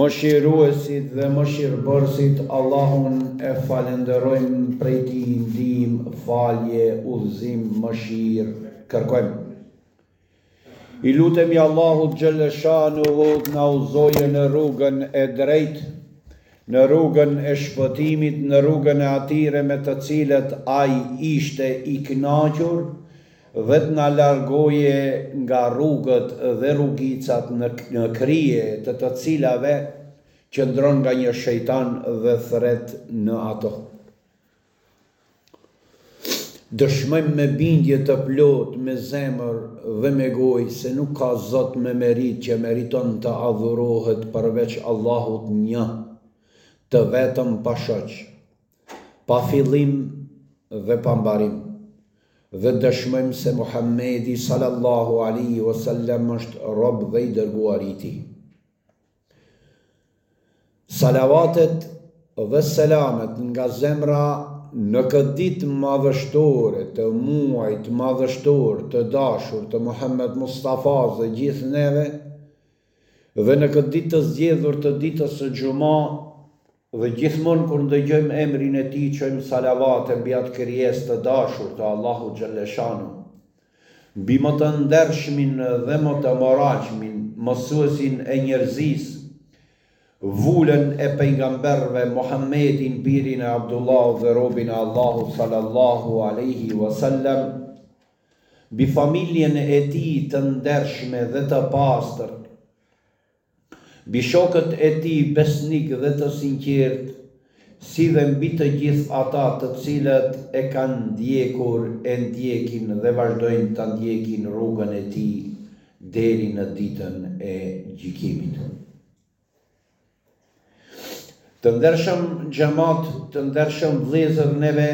Mëshiruesit dhe mëshirbërësit Allahun e falënderojmë prej tij ndihmë falje udhëzim mëshirë kërkojmë i lutemi Allahut xhelleshanuhu të na udhëzojë në rrugën e drejtë në rrugën e shpëtimit në rrugën e atyre me të cilët ai ishte i kënaqur Dhe të na largoje nga rrugët dhe rrugicat në krije të të cilave qëndron nga një shejtan dhe thret në ato. Dëshmojmë me bindje të plotë me zemër dhe me gojë se nuk ka zot me meritë që meriton të adhurohet përveç Allahut Një, të vetëm pa shoq. pa fillim dhe pa mbarim, dhe dëshmojmë se Muhammedi sallallahu alaihi wasallam është rob dhe i dërguar i Tij. Salavatet dhe selamet nga zemra në këtë ditë madhështore të muajit madhështor të dashur të Muhammed Mustafa dhe gjithë neve, dhe në këtë ditë të zgjedhur të ditës së Xhuma, Dhe gjithmonë kur ndëgjojmë emrin e tij çojmë salavate mbi atë krijesë të dashur të Allahut xhelleshanuhu, mbi më të ndershmin dhe më të moralshmin, mësuesin e njerëzisë, vulën e pejgamberëve, Muhammedin, birin e Abdullahit dhe robin e Allahut sallallahu alejhi wa sallam, mbi familjen e tij të ndershme dhe të pastër, Mbi shokët e tij besnikë dhe të sinqertë, si dhe mbi të gjithë ata të cilët e kanë ndjekur, e ndjekin dhe vazhdojnë ta ndjekin rrugën e tij deri në Ditën e Gjykimit. Të ndershëm xhemat, të ndershëm vëllezër neve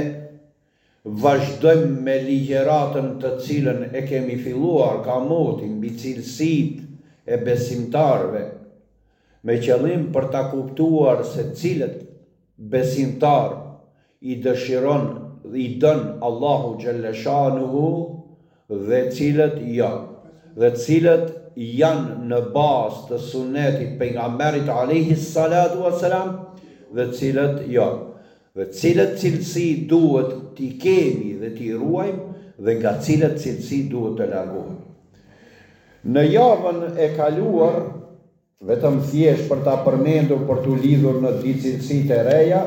Vazhdojmë me ligjëratën të cilën e kemi filluar ka moti mbi cilësitë e besimtarëve, me qëllim për ta kuptuar se cilët besimtarë i dëshiron dhe i don Allahu xhelleshanuhu, dhe cilat jo, dhe cilat janë në bazë të sunnetit pejgamberit alejhis salatu ue selam dhe cilat jo, dhe cilat cilësi duhet t'i kemi dhe t'i ruajmë dhe nga cilat cilësi duhet të largohemi. Në javën e kaluar, vetëm thjesht për ta përmendur për t'u lidhur në di cilësitë e reja,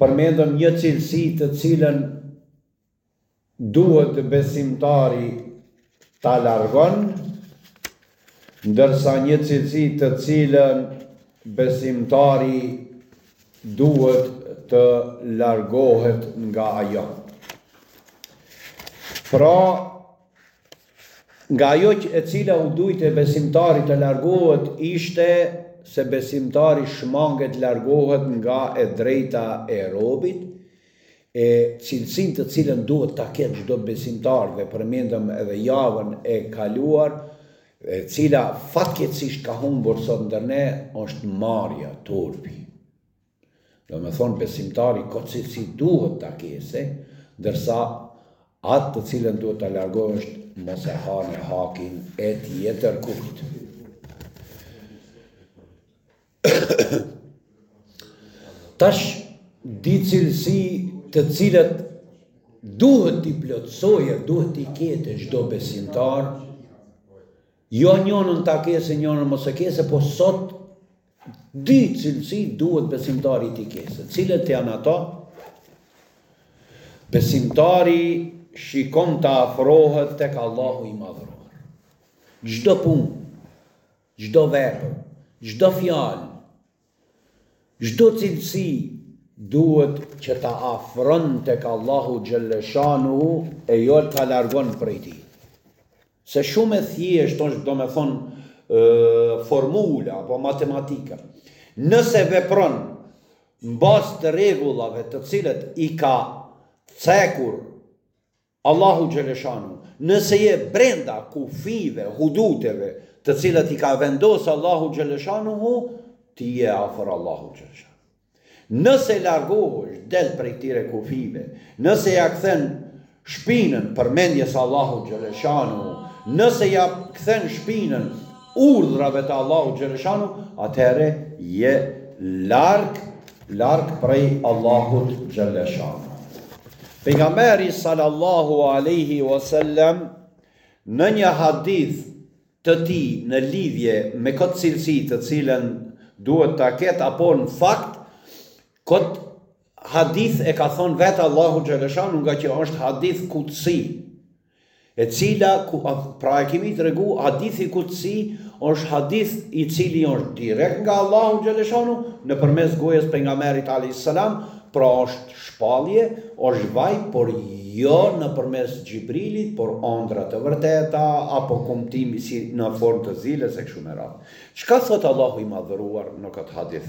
përmendëm një cilësi të cilën Duhet besimtari ta largon, ndërsa një cilësi të cilën besimtari duhet të largohet nga ajo. Pra, nga ajo e cila u dujte besimtari të largohet ishte se besimtari shmanget largohet nga e drejta e robit, e cilësinë të cilën duhet ta ketë çdo besimtar ç'e përmendëm edhe javën e kaluar, e cila fatkeqësisht ka humbur sot ndër ne, është marrja, turpi. Domethënë besimtari këtë cilësi duhet ta kese, ndërsa atë të cilën duhet ta largojë është mos e hanë hakin e tjetërkujt. Tash dy cilësi të cilat duhet t'i plotësojë, duhet t'i ketë çdo besimtar. Jo njënën ta kese, njënën mos e kese, po sot dy cilësi duhet besimtari t'i kese. Cilat janë ato? Besimtari shikon të afrohet tek Allahu i madhruar. Çdo punë Çdo vepër, çdo fjalë, çdo cilësi duhet që ta afron tek Allahu xhelleshanuhu e jo ta largon prej tij. Se shumë e thjeshtë është domethënë formula apo matematika. Nëse vepron në bazë të rregullave të cilat i ka cekur Allahu Xheleshanu, nëse je brenda kufijve, huduteve, të cilat i ka vendosë Allahu Xheleshanuhu, ti je afër Allahu Xheleshanu. Nëse largohesh, del prej tyre kufijve, nëse ia kthen shpinën përmendjes së Allahu Xheleshanu, nëse ia kthen shpinën urdhrave të Allahu Xheleshanu, atëhere je larg, Larg prej Allahut xhelle shanu. Pejgamberi salallahu alejhi ue sellem në një hadith të tij në lidhje me këtë cilësi të cilën duhet ta ketë apo në fakt kët hadith e ka thënë vetë Allahu xhelle shanu ngaqë është hadith kudsi E cila pra e kemi tregu hadithi kudsi është hadith i cili është direkt nga Allahu xheleshanu nëpërmes gojës pejgamberit alejhis selam pra është shpallje është vahj por jo nëpërmes Xhibrilit por ëndra të vërteta apo kumtimi si në formë të ziles e kështu me radhë çka thotë Allahu i madhëruar në këtë hadith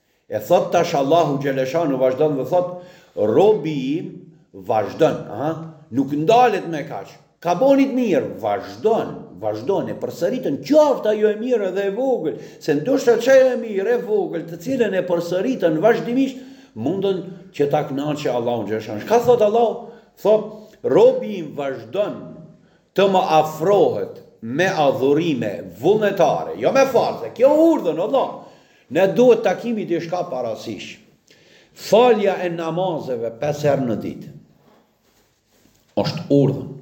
E thotë tash Allahu Xheleshanu vazhdon dhe thotë, robi im vazhdon, aha, nuk ndalet me kaq, ka bo nit mirë, vazhdon, vazhdon, e përsëritën, qoftë ajo e mirë dhe e vogël, se ndoshta ajo e mirë e vogël, të cilën e përsëritën vazhdimisht, mundën që ta kënaqë Allahun Xheleshanu. Çka thotë Allahu? Thotë, robi im vazhdon, të më afrohet me adhurime vullnetare, jo me farze, kjo urdhën o vëlla, ne duhet ta kemi diçka parasysh. Falja e namazeve pesë herë në ditë është urdhën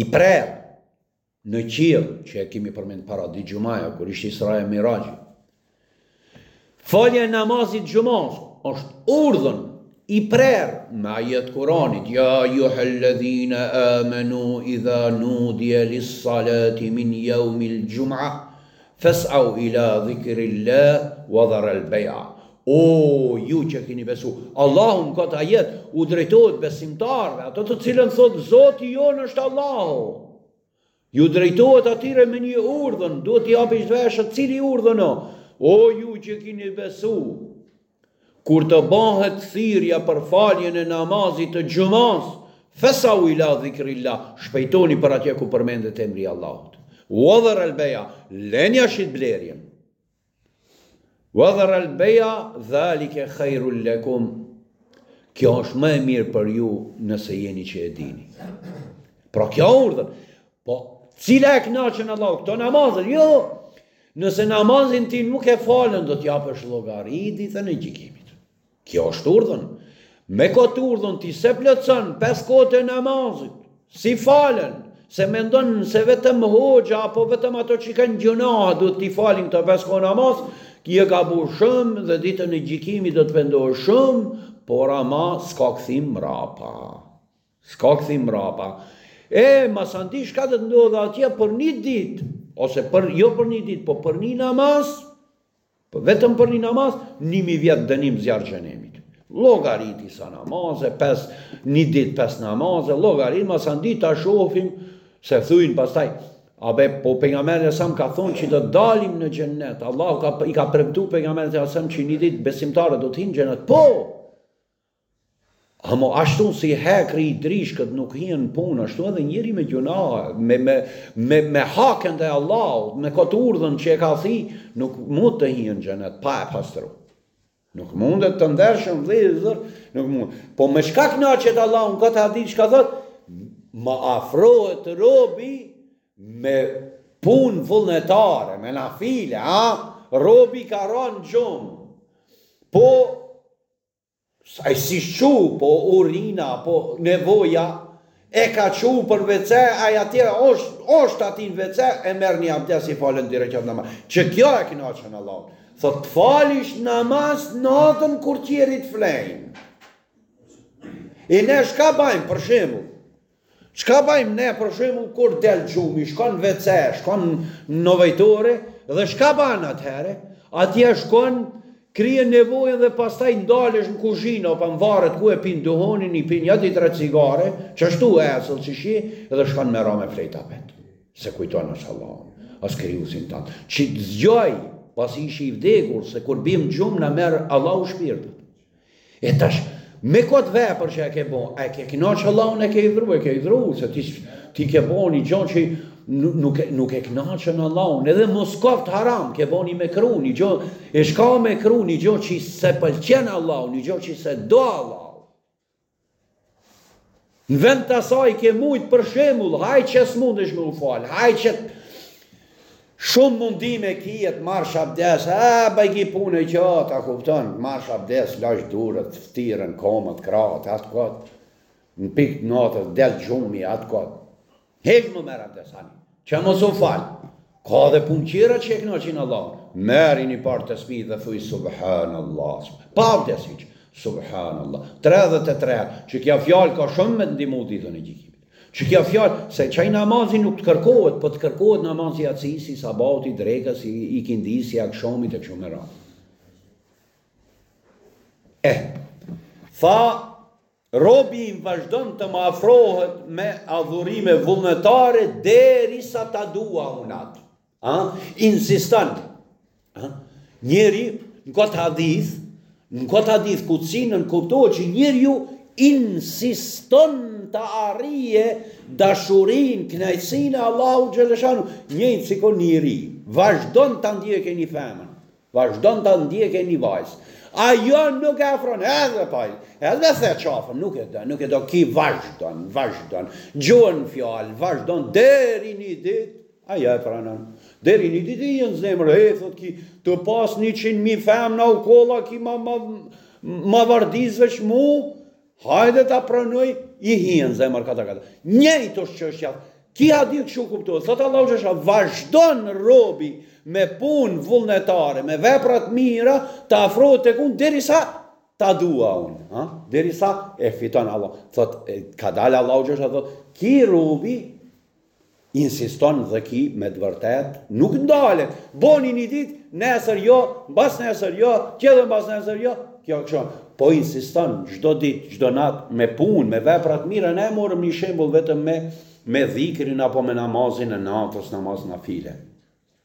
i prerë në qiell që e kemi përmendur para dy xhumaja kur ishte Isra e Miraxhi. Falja e namazit të xhumasë është urdhën i prerë me ajet Kur'anit, ja juhellezina amenu idha nudije lis salati min jaumil xhum'a fes'au ila dhikrillah wa dharel bej'a. O ju që keni besu, Allahu në këtë ajet u drejtohet besimtarëve, ato të cilët thonë Zoti jonë është Allahu. Ju drejtohet atyre me një urdhën, duhet t'i japish veshët cili urdhën o, o ju që kini besu, kur të bahet thirrja për faljen e namazit të xhumasë, fesau ila dhikrilla, shpejtoni për atje ku përmendet emri i Allahut. Uadhar albeja, lënia shitblerjen. Wa dhar al beja dhalike hajrun lekum. Kjo është më e mirë për ju nëse jeni që e dini. Pra kjo urdhën. Po, cila e kënaqën Allahun? Këto namazën, jo. Nëse namazin ti nuk e falën, do të japësh llogari ditën e gjykimit. Kjo është urdhën. Me këtë urdhën ti s'e plotëson pesë kohët e namazit, s'i falën, se mendon se vetëm hoxha, apo vetëm ato që i kanë gjunaha, duhet t'i falin këto pesë kohë namaz, ke gabu shumë dhe ditën e gjykimit do të pendohesh shumë, por ama s'ka këthim mrapa. S'ka këthim mrapa. E, masandi çka do të ndodhë atje për një ditë, ose për, jo për një ditë, po për një namaz, Po vetëm për një namaz, një mijë vjet dënim zjarr xhehenemit. Llogariti sa namaze, pesë, një ditë pesë namaze, llogarit masandi ta shofim, se thujnë pastaj, a be, po Pejgamberi a.s. ka thonë që do të dalim në xhenet, Allahu, i ka premtu Pejgamberit a.s. që një ditë besimtarët do të hinë në xhenet, po, Amo ashtu si hekri i ndryshkët nuk hin n'punë, ashtu edhe njeri me gjynahe, me, me, me, me haket e Allahut, me këtë urdhër që e ka thy, nuk mund të hin n'xhenet, pa e pastru. Nuk mundet të ndershëm vëllezër, nuk mund. Po me çka knaqet Allahu, n'këtë hadith çka thotë, më afrohet robi me punë vullnetare, me nafile, a? Robi ka ra në gjumë. Po, Ai s'ish çu po urina po nevoja e ka çu për n'WC ai atje osht osht aty në WC e merr një abdes i falën dy rekat namaz qe kjo e kënaqen Allahun thotë të falish namaz natën kur tjerit flejnë e ne çka bajmë për shembull Çka bajmë ne për shembull kur del gjumi, shkon në WC, shkon n'nevojtore dhe çka bën atëherë? Atje shkon kryen nevojën dhe pastaj ndalesh në kuzhinë apo nvaret ku e pin duhonin, i pin nja dy tre cigare, qashtu esëll që ishi dhe shkon me ra me flejt apet. Se kujton as Allah, as krijuesin tand. Qi t'zgjoi, pasi ishi i vdekur se kur bim n'gjumë na merr Allahu shpirtin. E tash, me këtë vepër që e ke bo, a e ke kënaqë Allahun e ke hidhru, e ke hidhru, se ti, ti ke bo një gjo që nuk, nuk e kënaqen Allahun, edhe mos koftë haram, ke bo një mekruh, një gjo, e çka mekruh, një gjo qi s'e pëlqen Allahu, një gjo qi s'e do Allahu. Në vend të asaj ke mujtë për shembull, hajt qe s'mundesh me u falë, hajt qe shumë mundime ki e të marrësh abdes, a, bajagi punë kjo, a kupton, marrësh abdes, lash durët, fëtyrën, komët, krahët, atë këtë, në pikë të natës, del gjumi, atë këtë. Hej mos merr abdes, ani. Qe mos u fal. Ka dhe punë tjera që e kënaqin Allahun. Merri një par tespih dhe thuj subhanallah. Pa abdes hiç. Subhanallah. Tridhetë e tre. Qe kjo fjalë ka shumë me të ndimu ditën e gjykimit. Qe kjo fjalë, se qaj namazi nuk të kërkohet, po të kërkohet namazi i jacisë, sabahit, drekës, i, ikindisë, akshomit e kështu me radhë. Eh, fa Robi im vazhdon të më afrohet me adhurime vullnetare derisa ta dua unë atë. A? Insiston. A? Njeri në këtë hadith, në këtë hadith kudsi nënkuptohet që njeriu insiston ta arrijë dashurinë, knaqsinë e Allahu xhelleshanu, njëjtë sikur njeri, vazhdon ta ndjekë një femën. Vazhdon ta ndjekë një vajzë. Ajo nuk e afron edhe paj, edhe se çafën, nuk e do, nuk e do, ki vazhdon, vazhdon, gjun fjalë, vazhdon deri një ditë, ajo e pranon. Deri një ditë i hin n'zemër, he thot ki, të pas njëqind mij femna kollaj ki ma, ma, ma vardis veç mu, Hajde ta pranoj i hin n'zemër kata kata. Njëjtë është çështja. Ki hadith kështu kuptohet. Thot Allahu xhasha vazhdon robi me punë vullnetare, me vepra të mira, të afrohet tek unë derisa ta dua unë, ha? Derisa e fiton Allah. Thot kadalë Allahu xhelshanuhu thot ki robi Insiston dhe ki me të vërtet nuk ndalet bone një dit nesër jo mbas nesër jo tjetër mbasnesër jo kjo kështu po insiston çdo dit çdo nat me punë me vepra të mira ne morëm një shembull vetëm me me dhikrin apo me namazin e natës namaz nafile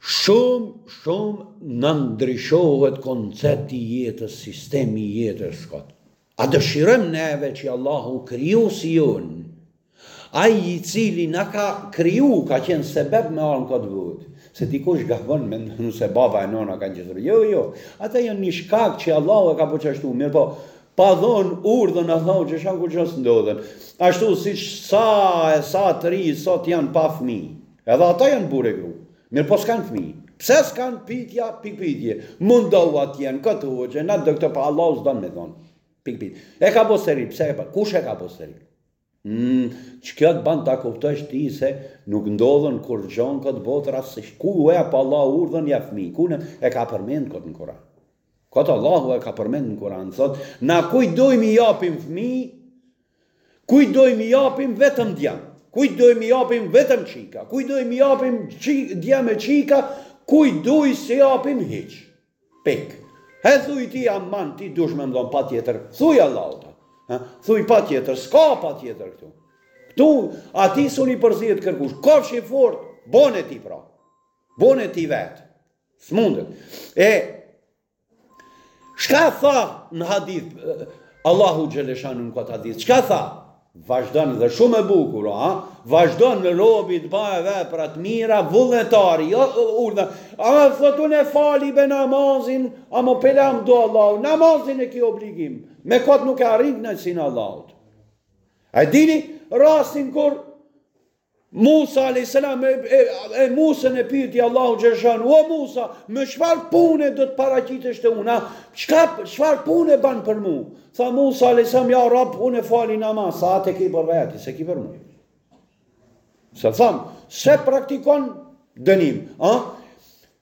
Shumë, shumë na ndryshohet koncepti i jetës, sistemi i jetës kot. A dëshirojmë neve që Allahu krijuesi jonë, ai i cili na ka kriju, ka qenë sebeb me ardhë në këtë botë, se dikush gabon mendon se baba e nëna kanë qenë, jo, jo, ata janë një shkak që Allahu e ka bo qashtu, mirëpo pa dhënë urdhër Allahu xhelshanuhu kurgjo s'ndodh, ashtu siç sa e sa të ri sot janë pa fëmijë. Edhe ata janë burrë e gru. Mirëpo s'kanë fëmijë. Pse s'kanë pyetja pikë pyetje. Mundohu atje n'kat hoxhë, n'at doktor, po Allahu s'don me dhon. Pikë pyetje. E ka bo steril, pse e pa? Kush e ka bo steril? Mm, ç'kjo të ban ta kuptosh ti se nuk ndodhën kurgjo n'këtë botë rastësisht. Kur e jep Allahu urdhën ja fëmijë. Ku e ka përmend këtë në Kur'an. Kot Allahu e ka përmend në Kuran thot na kujt dojmë i japim fëmijë kujt dojmë i japim vetëm djem kujt dojmë i japim vetëm çika kujt dojmë i japim djem e çika kujt dojmë s'i japim hiç pik he thuj ti aman ti dush me m'dhon patjetër thuj Allahut a thuj patjetër s'ka patjetër këtu këtu ati s'un i përzihet kërkush kofshi fort bone ti pra bone ti vetë S'mundet. E, çka tha në hadith, Allahu xheleshanuhu në këtë hadith, çka tha? Vazhdon dhe shumë e bukur, a? Vazhdon robi të bajë vepra të mira, vullnetare, jo urdhna. A me thon unë e fali be namazin, amo pe a m'do Allahu, namazin e ki obligim. Me këtë nuk e arrin knaqësinë Allahut. A e dini, rastin kur Musa alejhi selam e, e, e Musën e pyeti Allahu xhelshanuhu, "O Musa, me çfarë pune do të paraqitesh te unë? Çka çfarë pune ban për mua?" Tha Musa alejhi selam, "Ja Rabb, unë e fali namaz, tha atë e ke për veti, s'e ke për mua." Se thamë, se praktikon dënim, a?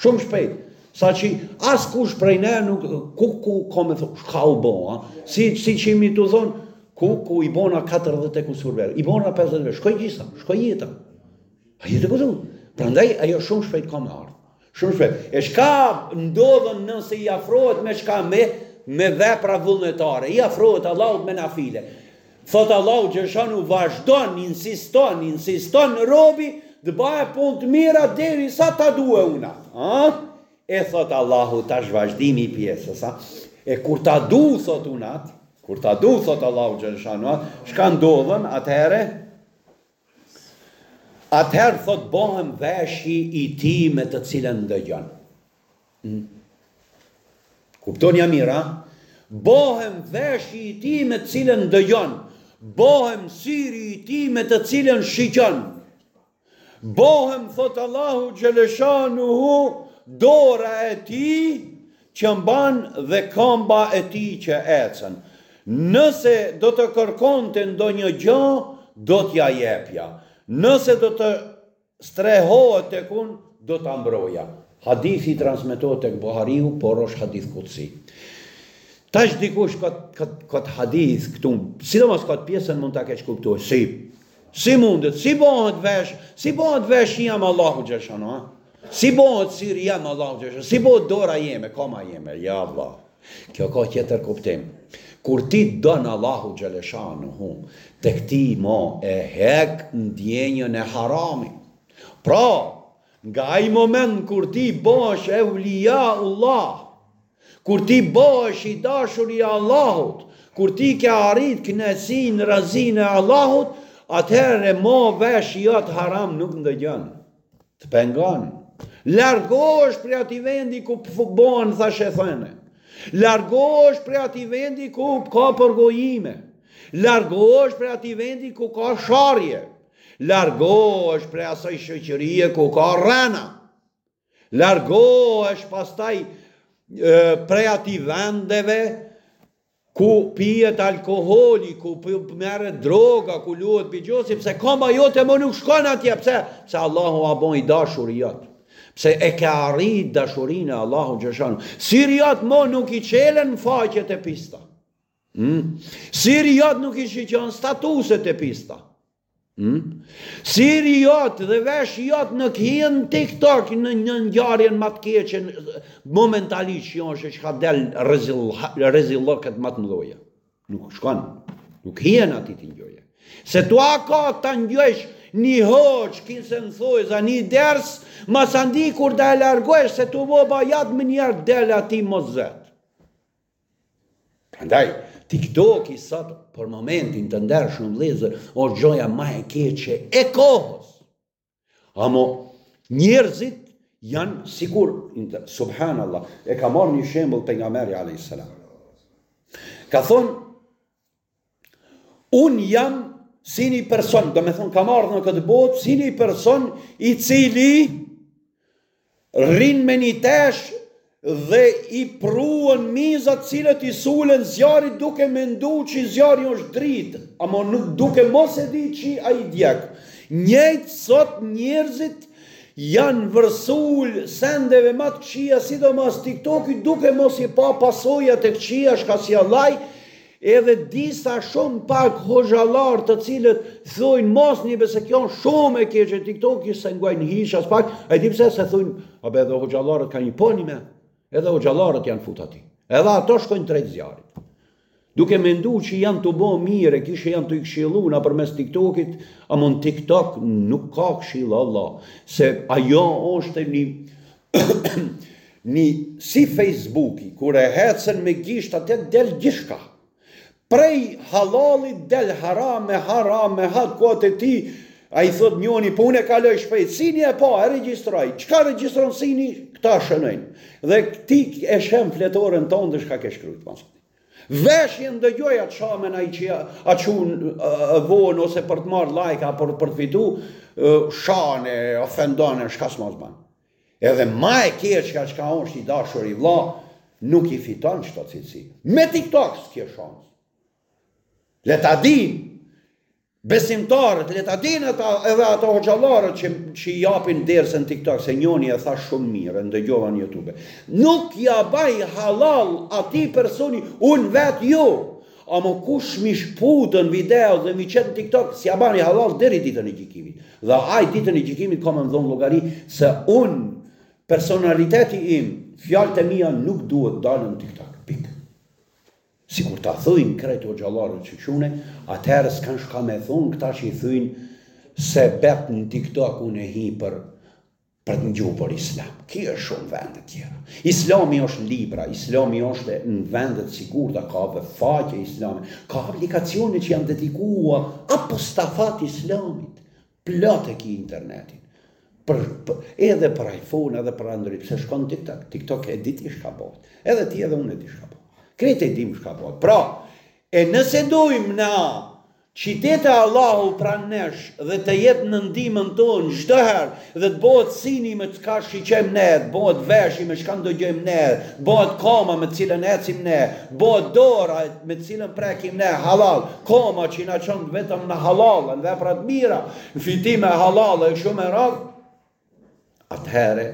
Shumë shpejt. Sa që askush prej ne nuk ku ku ka me thonë, çka u bo, a? Si, si që jemi tu thonë, ku ku i bona 40 e kusur vjet, i bona 50 vjet, shkoi gjysa, shkoi jeta. Ajo jetë e këtu. Prandaj, ajo shumë shpejt ka me ardhë. Shumë shpejt. E çka ndodhën nëse i afrohet me çka me, me vepra vullnetare, i afrohet Allahut me nafile. Thotë Allahu xheleshanuhu vazhdon, insiston, insiston robi të baje punë të mira derisa ta due una. A? E thotë Allahu tash vazhdimi i pjesës. A? E kur ta du, thotë unat, kur ta du, thotë Allahu xheleshanuhu, çka ndodhën, atëhere, Atëherë, thotë, bohem veshi i tij me të cilën ndëgjon. Hmm. Kuptonie mirë, a? Bohem veshi i tij me të cilën ndëgjon. Bohem syri i tij me të cilën shikon. Bohem, thotë Allahu xheleshanuhu, dora e tij që mban dhe kamba e tij që ecën. Nëse do të kërkonte ndonjë gjë, do t'ia jepja. Nëse do të strehohet tek unë, do ta mbroja. Hadithi transmetohet tek Buhariu, por është hadith kudsi. Tash dikush kët kët kët hadith këtu, sidomos kët pjesën mund ta keqkuptuar. Si? Si mundet? Si bohet vesh? Si bohet veshi jem Allahu xheleshanu? Si bohet syri jem Allahu xheleshanu, si bohet dora jeme, koma jeme, ja Allah. Kjo ka tjetër kuptim. Kur ty t'don Allahu xheleshanuhu, tek ti mo e hek ndjenjën e haramit. Pra, nga ai moment kur ti bohesh eulijaullah, kur ti bohesh i dashur i Allahut, kur ti ke arrit kënaqësinë, razinë e Allahut, atëherë mo veshi jat haram nuk ndëgjon. Të pengon. Largohesh prej atij vendi ku bëhen thashetheme. Largohesh prej atij vendi ku ka përgojime. Largohesh prej atij vendi ku ka sharje. Largohesh prej asaj shoqërie ku ka rrena. Largohesh pastaj prej atyne vendeve Ku pihet alkoholi, ku merret droga, ku luhet bixhozi, pse kama jote mo nuk shkon atje, pse? Pse Allahu a bo i dashuri jat. Pse e ke arrit dashurinë e Allahut xheleshanu. Syri jat mo nuk i çelen faqet e pista. Hm? Syri jat nuk i shiqon statuset e pista. Hm? Syri jot dhe veshi jot nuk hien TikTok në një ngjarje ma të keqe momentalisht që është çka del rezil rezillëkët ma të mdhoja. Nuk shkon. Nuk hien aty ti ngjoje. Se tu aty ta ngjojsh një hoxhë, kinse në thojza, një ders, masandej kur da e largojsh, se tu bo bajat menjëherë del aty me zë. Prandaj, TikToki sot për momentin të ndershëm vëllezër është gjoja ma e keqe e kohës. Amo njerëzit janë sikur subhanallah e ka marrë një shembull Pejgamberi alejhi selam. Ka thonë Unë jam si një person, domethonë kam ardhë në këtë botë, si një person i cili rrin me një teshë dhe i pruan mizat të cilat i sulen zjarrit duke mendu që zjarri është dritë, amo nuk duke mos e di që ai djeg. Njëjtë sot njerëzit janë vërsul sendeve ma të këqija, sidomos TikTokit, duke mos i pa pasojat e këqija, shka sjell ai, Edhe disa shumë pak hoxhallarë të cilët thojnë mos hini be se kjo shumë e keqe TikToki s'e ngojnë hiç aspak, a e di pse se thojnë, a be edhe hoxhallarët ka një, po hin. Edhe hoxhallarët janë fut aty. Edhe ato shkojnë drejt zjarrit. Duke mendu që janë tu bo mirë e kishe janë tu i këshillu nëpërmes TikTokit, amo n'TikTok nuk ka këshilla vallah, se ajo është një Ni si fejsbuki kur e ecën me gisht atje del gjithçka. Prej hallallit del haram e haram e hat kot e ti, ai thotë njoni, po unë e kaloj shpejt, syni e pa, e regjistroi, çka regjistron syni, këta shënojnë. Dhe ti e sheh fletoren tonde shka ke shkrujtë, pas këti. Veshi e dëgjoi atë shamjen ai që a çun vonë ose për të marrë lajka po për të fitu, shan e ofendon e çka s'mos ban. Edhe ma e keqja çka është i dashuri vëlla, nuk i fiton këto cilësi. Me TikTok s'ke shans. Le ta dinë Besimtarët le ta dinë ata edhe ata hoxhallarët që që i japin derse n'TikTok se njoni e tha shumë mirë, ndëgjova në YouTube. Nuk ia baj hallall atij personi, unë vetë jo. Amo kush m'i shkputën video dhe m'i qet n'TikTok, s'ia bani hallall deri ditën e gjikimit. Dhe ai ditën e gjikimit ka me më dhonë llogari se unë personaliteti im, fjalët e mia nuk duhet dalë n'TikTok. Pikë. Sikur ta thojnë krejt hoxhallarët që çu ne, atëherë s'kanë shka me thonë këta që i thyjnë se bet në tiktok unë e hi për për të ngu për islam. Ki shumë vende tjera. Islami është në libra, islami është në vende t'sigurta, ka dhe faqe islami, ka aplikacione që janë dedikua apostafat islamit. Plot e ki internetin. Për, për, edhe për iPhone, edhe për Android, pse shkon TikTok? TikTok e di ti shka bëhet. Edhe ti edhe unë e di shka bëhet. Krejt e dimë shka bëhet. Pra, e nëse dojmë na ta kemi Allahu pranë nesh dhe të jetë në ndihmën tonë çdo herë dhe të bëhet syni me çka shiqejmë ne, të bëhet veshi me çka ndëgjojmë ne, bëhet koma me të cilën ecim ne, bëhet dora me të cilën prekim ne, halal, Koma që i na çon vetëm në halalle, në vepra të mira, në fitime halalle e kështu me radhë. Atëherë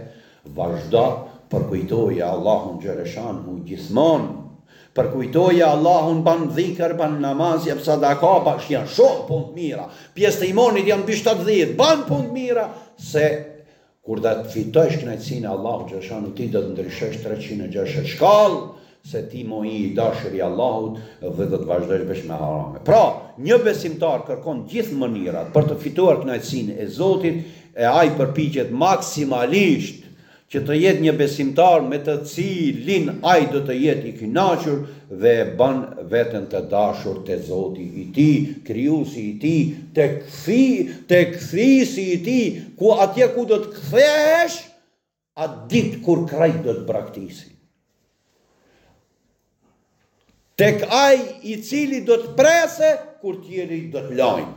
vazhdo përkujtoje Allahun xhele shanuhu gjithmonë, përkujtoje Allahun ban dhikër, ban namaz, jep sadaka, bash janë shumë punë të mira, pjesë të imonit janë mbi shtatëdhjetë, ban punë të mira, se Kur ta fitojsh kënaqësinë e Allahut xhele shanuhu ti do të ndryshosh treqind e gjashtëdhjetë shkallë se ti mo je i dashur i Allahut dhe do të vazhdosh veç me harame. Pra, një besimtar kërkon gjithë mënyrat për të fituar kënaqësinë e Zotit e ai përpiqet maksimalisht që të jetë një besimtar me të cilin ai do të jetë i kënaqur dhe e ban veten të dashur te Zoti i tij, Krijuesi i tij, te kthi, te Kthisi i tij, ku atje ku do të kthehesh, atë ditë kur krejt do të braktisin. Tek ai i cili do të prese, kur tjerët do të lajnë.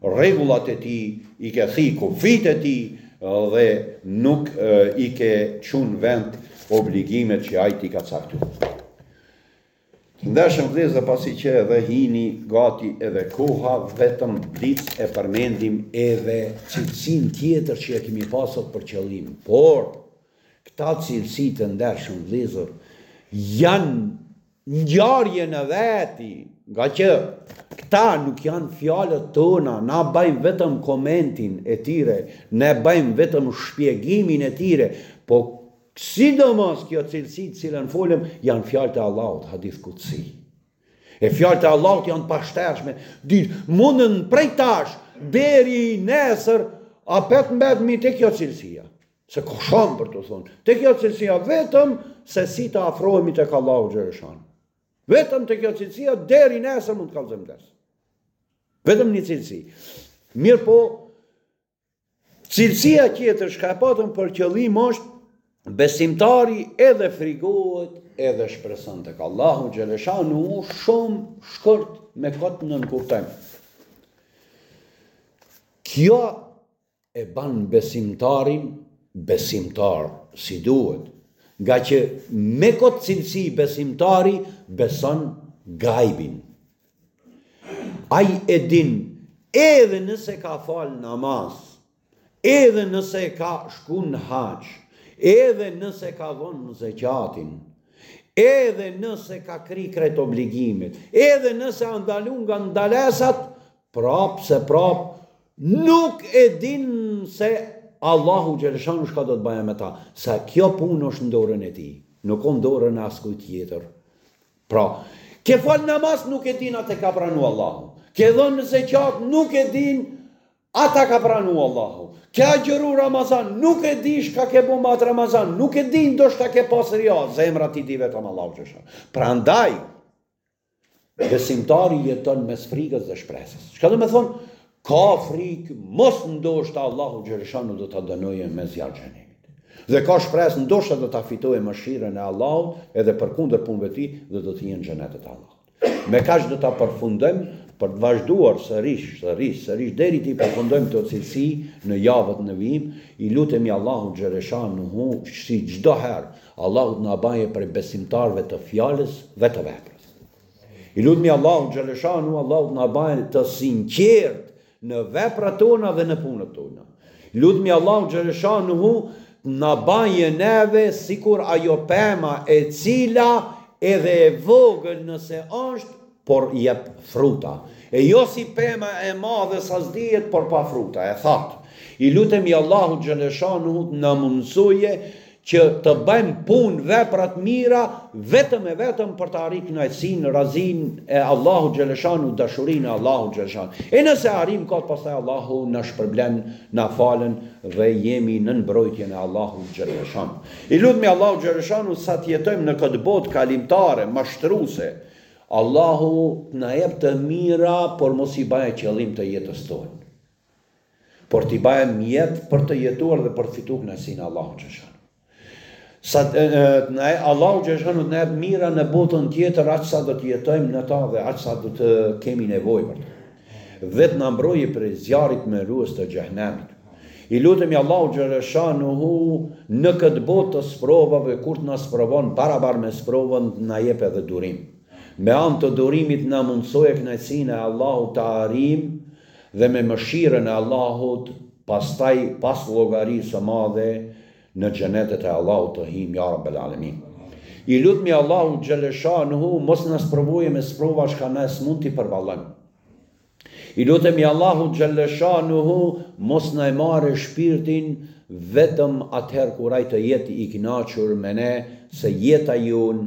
Rregullat e tij i ke thy kufijtë e tij dhe nuk i ke çu në vend obligimet që ai ti ka caktu. Të ndershëm vëllezër pasi që edhe hini gati edhe koha vetëm blic e përmendim edhe cilësinë tjetër që e kemi pasur për qëllim. Por këta cilësi të ndershëm vëllezër janë ngjarje në veti, ngaqë këta nuk janë fjalët tona, na bajmë vetëm komentin e tyre, na bajmë vetëm shpjegimin e tyre, po sidomos kjo cilësi të cilën folëm janë fjalët e Allahut, hadith kudsi. E fjalët e Allahut janë të pashtershme, mundën prej tash deri nesër apet mbetmi te kjo cilësia. Se ka shumë për të thonë. Te kjo cilësia vetëm se si të afrohemi tek Allahu xheleshanu. Vetëm te kjo cilësia deri nesër mund të kallzojmë ders. Vetëm një cilësi. Mirëpo, cilësia tjetër shka e patëm për qëllim është besimtari edhe frigohet edhe shpreson tek Allahu xheleshanuhu shumë shkurt me këtë nënkuptojmë. Kjo e ban besimtarin besimtar si duhet, ngaqë me këtë cilësi besimtari beson gajbin. Ai e din edhe nëse ka fal namaz, edhe nëse ka shku në haxh, edhe nëse ka dhon zeqatin, edhe nëse ka kri kret obligimet, edhe nëse a ndalun nga ndalesat, Prapë se prapë nuk e din se Allahu xheleshanu shka do të baje me ta, se kjo punë është në dorën e tij, nuk o në dorën e askuj tjetër. Pra, ke falë namaz nuk e din a ta ka pranu Allahu, ke dhënë zeqat nuk e din a ta ka pranu Allahu, ke agjëru Ramazan nuk e din shka ke bo m'atë Ramazan, nuk e din ndoshta ke pasë rija, zemrat i di vetëm Allahu xheleshanu. Prandaj, Besimtari jeton mes frikës dhe shpresës. Çka domethonë? Ka frikë, mos ndoshta Allahu xhaleshanu do ta dënojë me zjarr xhehenemit. Dhe ka shpresë, ndoshta do ta fitojë mëshirën e Allahut edhe përkundër punëve të tij dhe do të je në xhenetet e Allahut. Me kaq do ta përfundojmë për të vazhduar sërish, sërish, sërish deri t'i përfundojmë këto cilësi në javët në vijim, i lutemi Allahu xhaleshanu si çdo herë Allahu të na baje prej besimtarëve të fjalës dhe të veprës. I lutemi Allahut xhaleshanu, Allahu të na baje të sinqertë në veprat tona dhe në punët tona. I lutemi Allahut xhaleshanu, të na baje neve sikur ajo pema e cila edhe e vogël nëse është por jep fruta e jo si pema e madhe sa s'dihet por pa fruta e thatë i lutemi Allahut xhaleshanuhu të na mundësoje që të bëjmë punë vepra të mira vetëm e vetëm për ta arrit kënaqësinë razinë e Allahut xhaleshanuhu dashurinë e Allahut xhaleshanuhu e nëse arrijmë këtë pastaj Allahu na shpërblen na falen dhe jemi nën mbrojtjen e Allahut xhaleshanuhu i lutemi Allahut xhaleshanuhu sa të jetojmë në këtë botë kalimtare mashtruese Allahu të na jep të mira por mos i baje qëllim të jetës tonë por t'i baje mjet për të jetuar dhe për të fitu kënaqësinë e Allahut xheleshanu. Sa të na Allahu xheleshanu të na jep të mira në botën tjetër aq sa do të jetojmë në ta dhe aq sa do të kemi nevojë për ta. Dhe të na mbrojë prej zjarrit tmerrues të Xhehenemit. I lutemi Allahut Xheleshanuhu në këtë botë të sprovave kur të na sprovon barabar me sprovën na jep edhe durim. Me anë të durimit na mundësoje kënaqësinë e Allahut të arrijmë dhe me mëshirën e Allahut pastaj pas llogarisë së madhe Në xhenetet e Allahut të hijmë ja Rabel Alemin. I lutmi Allahut Xheleshanuhu mos na sprovoje me sprova çka ne s'mund t'i përballojmë. I lutemi Allahut Xheleshanuhu mos na e marre shpirtin vetëm atëherë kur ai të jetë i kënaqur me ne se jeta jonë